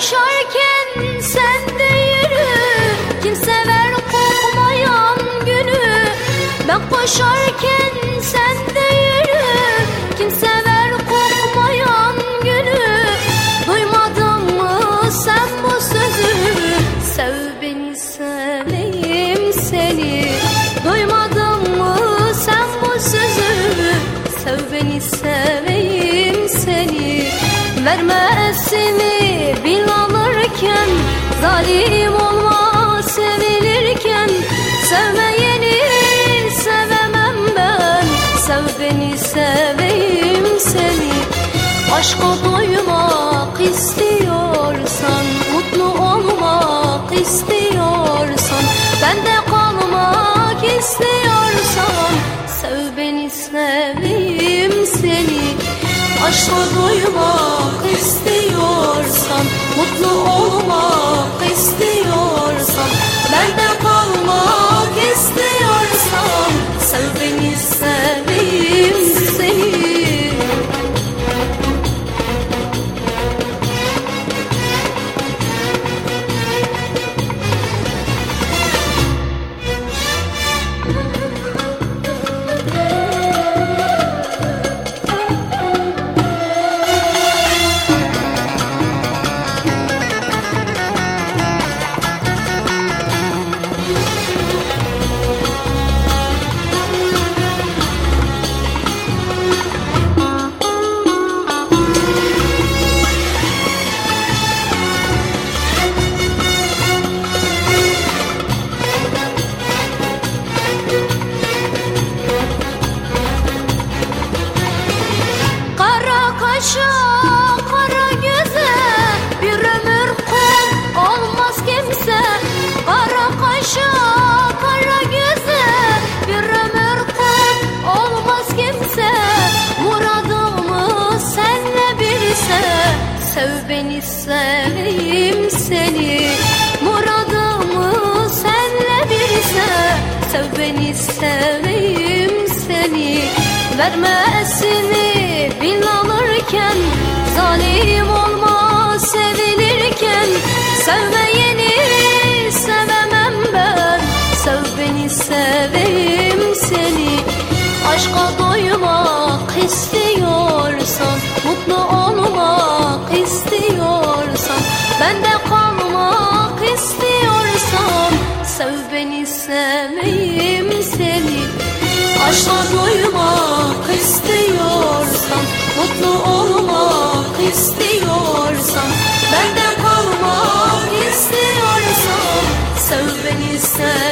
koşarken sen de yürü. Kim sever günü. Ben koşarken sen de yürü. Kim sever günü. Duymadın mı sen bu sözü? Sev beni seveyim seni. Duymadın mı sen bu sözü? Sev beni seveyim seni. Bil seveyim seni. Aşka doymak istiyorsan Mutlu olmak istiyorsan Bende kalmak istiyorsan Sev beni seveyim seni. Aşka doymak istiyorsan Mutlu olmak istiyorsan beni seveyim seni. Vermesini bil alırken Zalim olma sevilirken. Sevmeyeni sevemem ben. Sev beni seveyim seni. Aşka doymak istiyorsan seveyim seni. Aşka doymak istiyorsan Mutlu olmak istiyorsan Bende kalmak istiyorsan Sev beni seveyim